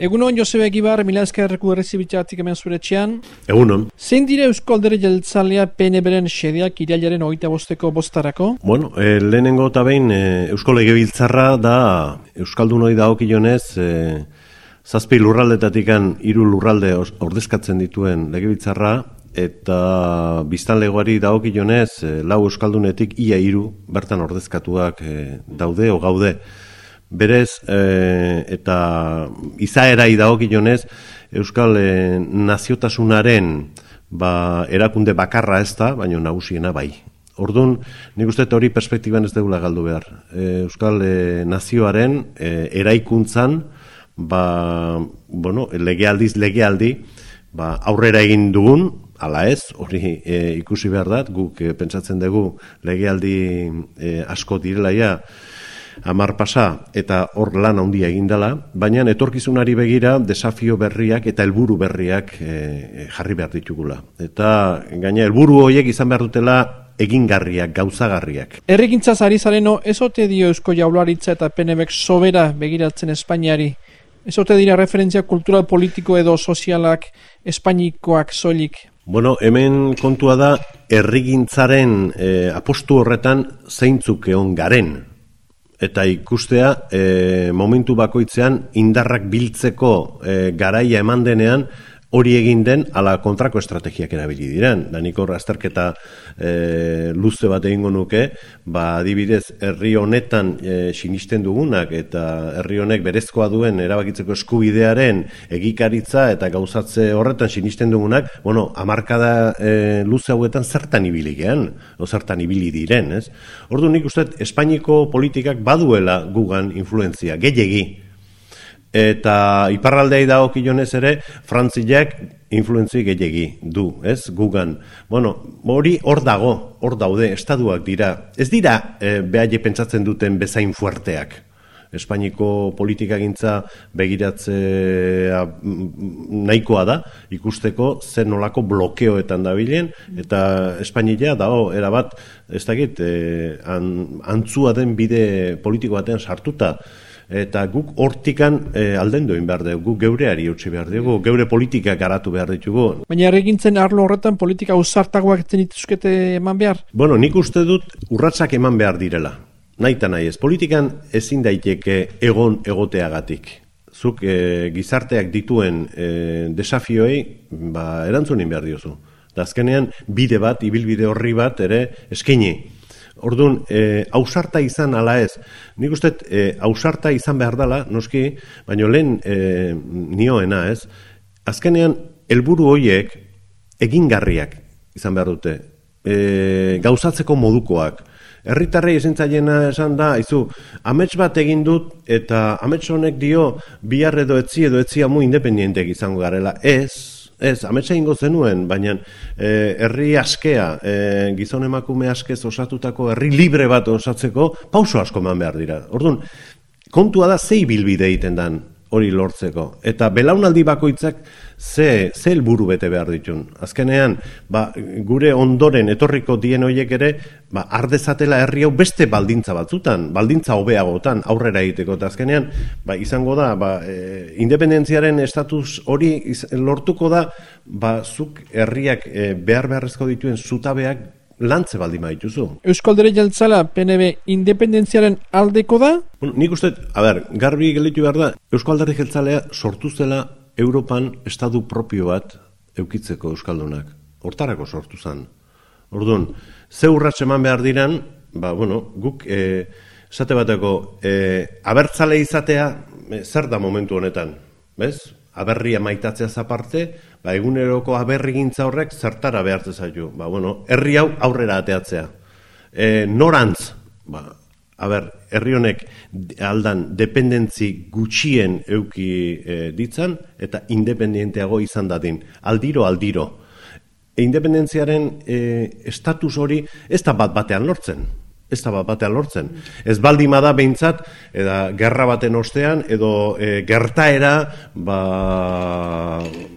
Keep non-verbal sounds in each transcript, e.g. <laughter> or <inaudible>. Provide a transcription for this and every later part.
Egunon, Josebe Egibar, mila eskerreku errezibitxatik hemen zure txean. Egunon. Zein dire Eusko Aldere Jeltzalea PNB-ren xedeak irailaren oita bosteko bostarako? Bueno, e, lehenengo eta behin e, Eusko Legebiltzarra da Euskaldun hori da okilonez e, zazpi lurraldetatikan hiru lurralde ordezkatzen dituen Legebiltzarra eta biztanlegoari da okilonez e, lau Euskaldunetik ia hiru bertan ordezkatuak e, daude o gaude berez e, eta izaerai dagokionez euskal e, naziotasunaren ba, erakunde bakarra ez da, baina nagusiena bai. Orduan, nik uste hori perspektiban ez dugula galdu behar. E, euskal e, nazioaren e, eraikuntzan ba, bueno, legealdiz legealdi ba, aurrera egin dugun, ala ez, hori e, ikusi behar da, guk e, pentsatzen dugu legealdi e, asko direlaia, amar pasa eta hor lan handia egin dela, baina etorkizunari begira desafio berriak eta helburu berriak e, jarri behar ditugula. Eta gaina helburu horiek izan behar dutela egingarriak, gauzagarriak. Errikintza zari zareno, ezote dio Eusko Jaularitza eta Penebek sobera begiratzen Espainiari? Ezote dira referentzia kultural politiko edo sozialak Espainikoak soilik? Bueno, hemen kontua da, errigintzaren e, apostu horretan zeintzuk egon garen, eta ikustea e, momentu bakoitzean indarrak biltzeko e, garaia eman denean hori egin den ala kontrako estrategiak erabili diren. Da nik hor azterketa e, luze bat egingo nuke, ba adibidez herri honetan e, sinisten dugunak eta herri honek berezkoa duen erabakitzeko eskubidearen egikaritza eta gauzatze horretan sinisten dugunak, bueno, hamarkada e, luze hauetan zertan ibili gean, o zertan ibili diren, ez? Ordu nik uste Espainiko politikak baduela gugan influenzia, gehiegi, eta iparraldei da okionez ere frantziak influentzi gehiegi du, ez, gugan. Bueno, hori hor dago, hor daude, estaduak dira. Ez dira e, behaile pentsatzen duten bezain fuerteak. Espainiko politikagintza begiratzea nahikoa da, ikusteko zer nolako blokeoetan dabilen, eta Espainia da, erabat, ez dakit, e, antzua den bide politiko batean sartuta, eta guk hortikan e, aldendu behar dugu, guk geureari utzi behar dugu, geure politika garatu behar ditugu. Baina erregintzen arlo horretan politika usartagoak zenituzkete eman behar? Bueno, nik uste dut urratsak eman behar direla. Naita nahi ez, politikan ezin daiteke egon egoteagatik. Zuk e, gizarteak dituen e, desafioei ba, erantzunin behar diozu. Da azkenean bide bat, ibilbide horri bat ere eskaini. Orduan, e, ausarta izan ala ez. Nik uste, e, ausarta izan behar dela, noski, baina lehen e, nioena ez. Azkenean, helburu horiek egingarriak izan behar dute. E, gauzatzeko modukoak. Herritarrei esentzaiena esan da, izu, amets bat egin dut, eta amets honek dio, bihar edo etzi edo etzi amu independientek izango garela. Ez, Ez, ametsa ingo zenuen, baina e, herri askea, e, gizon emakume askez osatutako herri libre bat osatzeko, pauso asko man behar dira. Orduan, kontua da zei bilbide egiten dan hori lortzeko. Eta belaunaldi bakoitzak ze, ze helburu bete behar ditun. Azkenean, ba, gure ondoren etorriko dien horiek ere, ba, ardezatela herri hau beste baldintza batzutan, baldintza hobeagotan aurrera egiteko. Eta azkenean, ba, izango da, ba, e, independentziaren estatus hori lortuko da, ba, zuk herriak e, behar beharrezko dituen zutabeak lantze baldi maituzu. Euskaldere jaltzala PNB independentziaren aldeko da? Bueno, nik uste, a ber, garbi gelitu behar da, Euskaldere jaltzalea sortu zela Europan estadu propio bat eukitzeko Euskaldunak. Hortarako sortu zen. Orduan, ze urratxe eman behar diran, ba, bueno, guk, e, esate bateko, e, abertzale izatea, e, zer da momentu honetan, bez? Aberria maitatzea zaparte, ba, eguneroko aberrigintza horrek zertara behartzen zaitu. Ba, bueno, herri hau aurrera ateatzea. E, norantz, ba, a ber, herri honek aldan dependentzi gutxien euki e, ditzan, eta independienteago izan dadin. Aldiro, aldiro. E, independentziaren e, estatus hori ez da bat batean lortzen ez da bat lortzen. Ez baldima da behintzat, eda gerra baten ostean, edo e, gertaera, ba,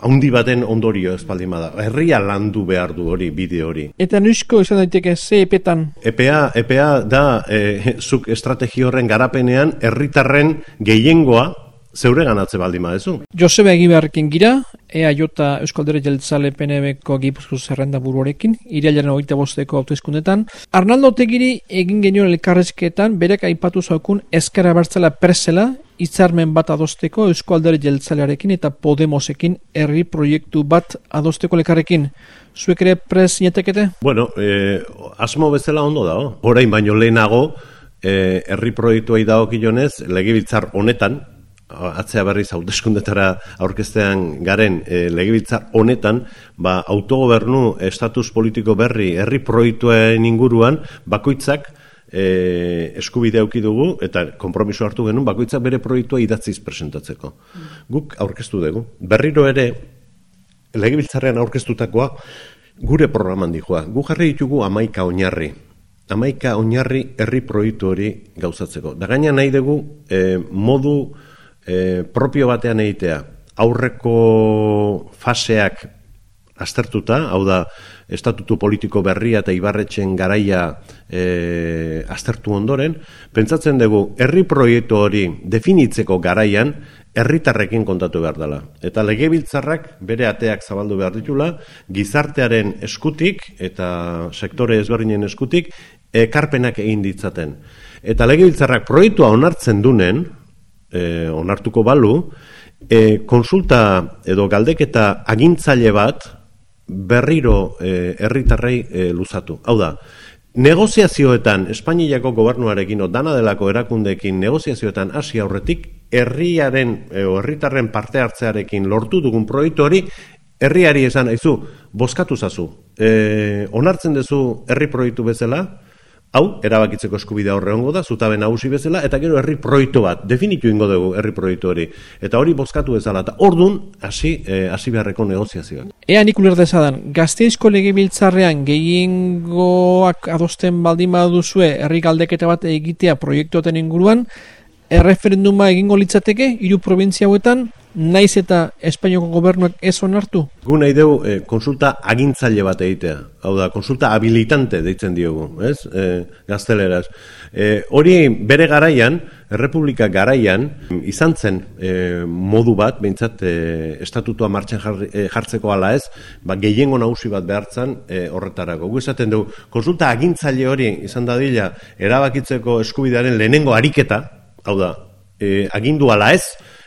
haundi baten ondorio ez baldima da. Herria landu behar du hori, bide hori. Eta nusko esan daiteke, ze epetan? Epea, epea da, e, zuk estrategi horren garapenean, herritarren gehiengoa, zeure ganatze baldin badezu. Josebe Egibarrekin gira, ea jota Euskaldere Jeltzale PNB-ko gipuzko zerrenda buruarekin, irailaren hogeita bosteko autoizkundetan. Arnaldo Tegiri egin genioen elkarrezketan, berek aipatu zaukun eskara bertzela presela, hitzarmen bat adosteko Euskaldere Jeltzalearekin eta Podemosekin herri proiektu bat adosteko elkarrekin. Zuek ere pres nietekete? Bueno, eh, asmo bezala ondo da, orain baino lehenago, eh, herri proiektuai dagokionez legebiltzar honetan, atzea berriz hauteskundetara aurkeztean garen e, legebiltzar honetan, ba, autogobernu estatus politiko berri herri proiektuen inguruan bakoitzak e, eskubide auki dugu eta konpromiso hartu genuen bakoitzak bere proiektua idatziz presentatzeko. Guk aurkeztu dugu. Berriro ere legebiltzarrean aurkeztutakoa gure programan dijoa. Gu jarri ditugu amaika oinarri amaika oinarri herri proiektu hori gauzatzeko. Da gaina nahi dugu e, modu e, propio batean egitea. Aurreko faseak aztertuta, hau da, estatutu politiko berria eta ibarretxen garaia e, aztertu ondoren, pentsatzen dugu herri proiektu hori definitzeko garaian herritarrekin kontatu behar dela. Eta legebiltzarrak bere ateak zabaldu behar ditula, gizartearen eskutik eta sektore ezberdinen eskutik ekarpenak egin ditzaten. Eta legebiltzarrak proiektua onartzen dunen, e, onartuko balu, e, konsulta edo galdeketa agintzaile bat berriro e, herritarrei e, luzatu. Hau da, negoziazioetan Espainiako gobernuarekin o dana delako erakundeekin negoziazioetan hasi aurretik herriaren edo herritarren parte hartzearekin lortu dugun proiektu hori herriari esan aizu bozkatu zazu. E, onartzen duzu herri proiektu bezala, Hau, erabakitzeko eskubidea horre hongo da, zutabe nagusi bezala, eta gero herri proiektu bat, definitu ingo dugu herri proiektu hori. Eta hori bozkatu bezala, eta ordun hasi eh, hasi beharreko negoziazioak. Ea nik uler dezadan, gazteizko legibiltzarrean gehiengoak adosten baldin baduzue herri galdeketa bat egitea proiektuaten inguruan, erreferenduma egingo litzateke, hiru provintzia hauetan, naiz eta Espainiako gobernuak ez onartu? Gu nahi dugu e, konsulta agintzaile bat egitea. Hau da, konsulta habilitante deitzen diogu, ez? E, gazteleraz. E, hori bere garaian, Errepublika garaian, izan zen e, modu bat, behintzat, e, estatutua martxan jartzeko ala ez, ba, gehiengo nagusi bat behartzen e, horretarako. Gu esaten dugu, konsulta agintzaile hori izan dadila, erabakitzeko eskubidearen lehenengo ariketa, hau da, e, agindu ala ez,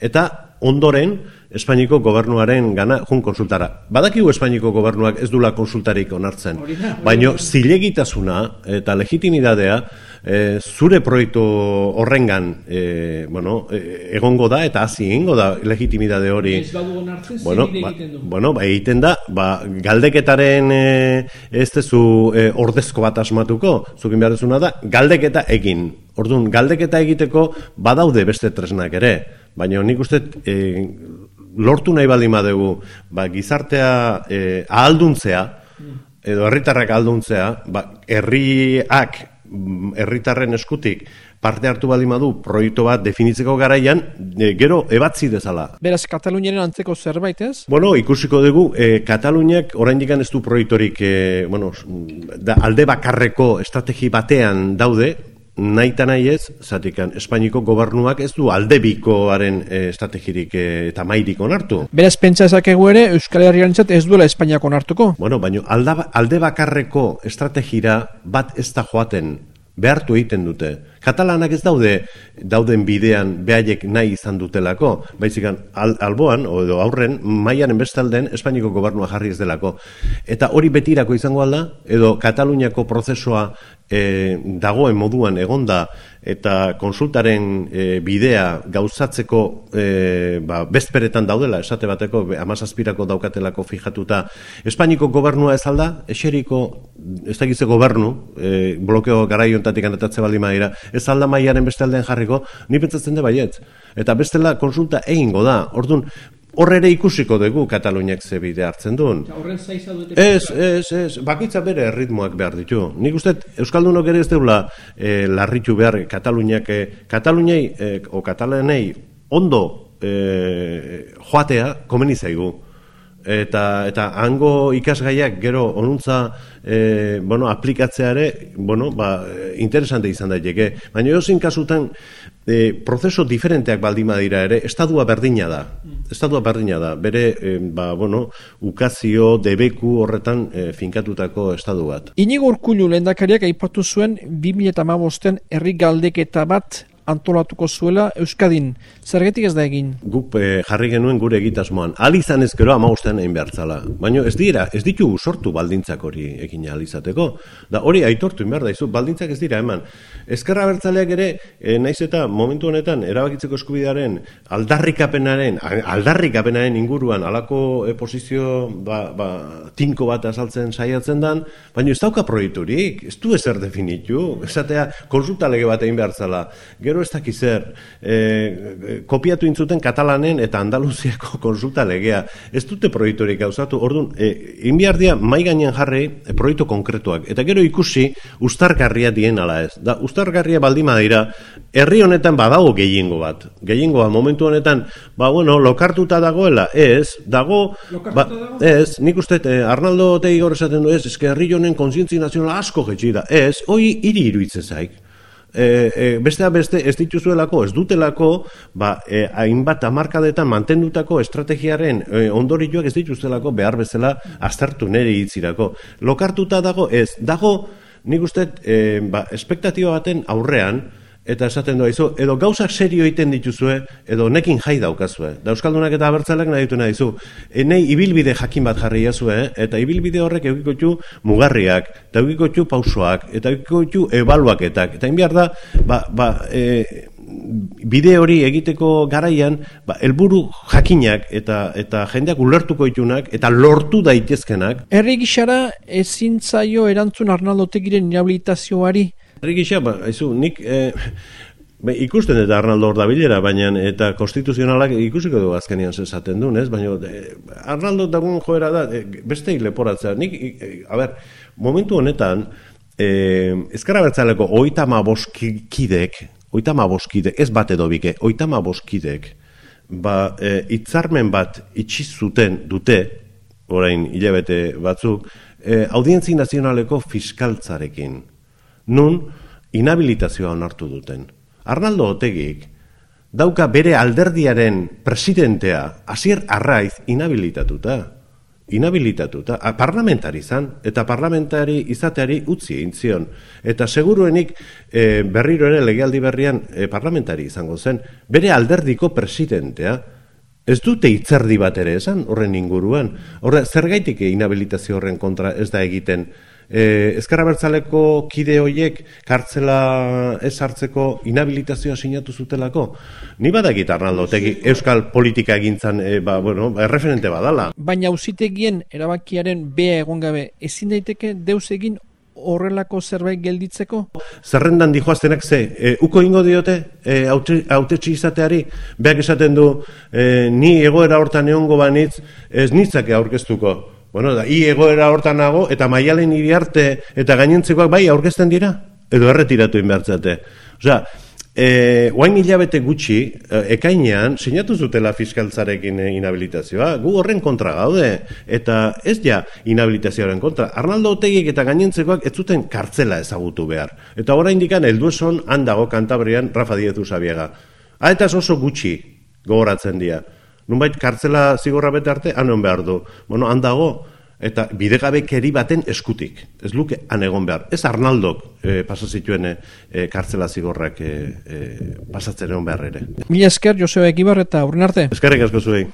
eta ondoren Espainiko gobernuaren gana jun konsultara. Badakigu Espainiko gobernuak ez dula konsultarik onartzen, baino zilegitasuna eta legitimidadea e, zure proiektu horrengan e, bueno, e, egongo da eta hasi egingo da legitimidade hori. bueno, ba, bueno, ba, egiten da, ba, galdeketaren e, ez dezu e, ordezko bat asmatuko, zukin behar da, galdeketa egin. Orduan, galdeketa egiteko badaude beste tresnak ere. Baina nik uste e, lortu nahi baldin badugu ba, gizartea e, ahalduntzea, edo herritarrak ahalduntzea, ba, herriak herritarren eskutik parte hartu baldin badu proiektu bat definitzeko garaian e, gero ebatzi dezala. Beraz Kataluniaren antzeko zerbait, ez? Bueno, ikusiko dugu e, Kataluniak oraindik ez du proiektorik e, bueno, da, alde bakarreko estrategi batean daude, nahi eta nahi ez, zatikan, Espainiko gobernuak ez du aldebikoaren e, estrategirik e, eta mairik onartu. Beraz, pentsa ezakegu ere, Euskal Herriaren ez duela Espainiak onartuko? Bueno, baina alde bakarreko estrategira bat ez da joaten behartu egiten dute. Katalanak ez daude dauden bidean behaiek nahi izan dutelako, baizikan al, alboan, edo aurren, maiaren bestalden Espainiko gobernua jarri ez delako. Eta hori betirako izango alda, edo Kataluniako prozesua e, dagoen moduan egonda eta konsultaren e, bidea gauzatzeko e, ba, bezperetan daudela, esate bateko amazazpirako daukatelako fijatuta. Espainiko gobernua ez alda, eseriko ez dakize gobernu e, blokeo garaiontatik anatatze baldin maira, ez alda maiaren beste aldean jarriko, ni pentsatzen da baiet eta bestela konsulta egingo da, orduan Ere ikusiko dugu Kataluniak ze bide hartzen duen. Ez, ez, ez, bakitza bere erritmoak behar ditu. Nik uste, Euskaldunok ere ez deula e, larritu behar Kataluniak, e, Kataluniai, e, o Katalanei, ondo e, joatea, komeni zaigu. Eta, eta hango ikasgaiak gero onuntza e, bueno, aplikatzeare, bueno, ba, interesante izan daiteke. Baina jo kasutan, e, prozeso diferenteak baldima dira ere, estadua berdina da. Estadua berdina da, bere, e, ba, bueno, ukazio, debeku horretan e, finkatutako estadu bat. Inigo urkullu lehendakariak aipatu zuen 2008en herri galdeketa bat antolatuko zuela Euskadin. Zergetik ez da egin? Guk e, jarri genuen gure egitasmoan. Alizan ez gero amaustan egin behartzala. Baina ez dira, ez ditu sortu baldintzak hori egin alizateko. Da hori aitortu behar daizu, baldintzak ez dira eman. Ezkerra bertzaleak ere, e, naiz eta momentu honetan, erabakitzeko eskubidearen aldarrikapenaren, aldarrikapenaren inguruan, alako e, posizio ba, ba, tinko bat azaltzen saiatzen dan, baina ez dauka proiekturik, ez du ezer definitu, esatea konsulta lege bat egin behartzala. Gero gero ez dakiz zer, e, kopiatu intzuten katalanen eta Andaluziako <laughs> konsulta legea. Ez dute proiekturik gauzatu, orduan, e, inbiardia mai gainean jarri e, proiektu konkretuak. Eta gero ikusi, ustargarria dien ala ez. Da, ustargarria baldima dira, herri honetan badago gehiengo bat. Gehiengoa momentu honetan, ba, bueno, lokartuta dagoela, ez, dago, ba, ez, nik uste, e, Arnaldo tegi esaten du ez, ez, herri honen konsientzi nazionala asko jetxida, ez, hoi hiri iruitze zaik e, e, bestea beste ez dituzuelako, ez dutelako, ba, e, hainbat amarkadetan mantendutako estrategiaren e, ondorioak ez dituztelako behar bezala aztertu nire hitzirako. Lokartuta dago, ez, dago, nik uste, e, ba, espektatiba baten aurrean, eta esaten doa izu, edo gauzak serio egiten dituzue, edo nekin jai daukazue. Da Euskaldunak eta abertzalek nahi ditu nahi dizu. Enei ibilbide jakin bat jarri jazue, eta ibilbide horrek eukiko mugarriak, eta eukiko pausoak, eta eukiko ebaluaketak. Eta inbiar da, ba, ba, e, bide hori egiteko garaian, ba, elburu jakinak eta eta jendeak ulertuko ditunak eta lortu daitezkenak. Herri gixara ezin zaio erantzun Arnaldo Tegiren inhabilitazioari Gisa, ba, aizu, nik e, ikusten eta Arnaldo hor da baina eta konstituzionalak ikusiko du azkenian zezaten duen, ez? Baina e, Arnaldo dagoen joera da, e, beste leporatzea. Nik, e, a ber, momentu honetan, e, ezkara bertzaleko oitama boskidek, oitama boskidek, ez bat edo bike, oitama boskidek, ba, e, itzarmen bat itxizuten dute, orain hilabete batzuk, e, audientzi nazionaleko fiskaltzarekin nun inhabilitazioa onartu duten. Arnaldo Otegik dauka bere alderdiaren presidentea hasier arraiz inhabilitatuta. Inhabilitatuta, parlamentari izan, eta parlamentari izateari utzi egin zion. Eta seguruenik e, berriro ere legealdi berrian e, parlamentari izango zen, bere alderdiko presidentea, ez dute hitzerdi bat ere esan horren inguruan. Horre, zergaitik inhabilitazio horren kontra ez da egiten e, ezkerra bertzaleko kide hoiek kartzela ez hartzeko inhabilitazioa sinatu zutelako ni badakit Arnaldo tegi euskal politika egintzan e, ba, bueno, erreferente badala baina ausitegien erabakiaren bea egon gabe ezin daiteke deus egin horrelako zerbait gelditzeko? Zerrendan dijoaztenak ze, e, uko ingo diote e, haute izateari, beak esaten du, e, ni egoera hortan egongo banitz, ez nitzake aurkeztuko. Bueno, da, i egoera hortan nago, eta maialen iriarte, eta gainentzekoak bai aurkezten dira, edo erretiratu inbertzate. Osea, e, oain hilabete gutxi, e, ekainean, sinatu zutela fiskaltzarekin e, inhabilitazioa, gu horren kontra gaude, eta ez ja inhabilitazioaren kontra. Arnaldo Otegik eta gainentzekoak ez zuten kartzela ezagutu behar. Eta orain indikan, eldu eson, handago kantabrian Rafa Diezu Zabiega. Aetaz oso gutxi gogoratzen dira. Nunbait kartzela zigorra bete arte, anon behar du. Bueno, handago, eta bidegabekeri baten eskutik. Ez luke han egon behar. Ez Arnaldok e, pasazituen e, kartzela zigorrak e, e, pasatzen egon behar ere. Mila esker, Joseba Ekibar eta urren arte. Eskerrik asko zuei.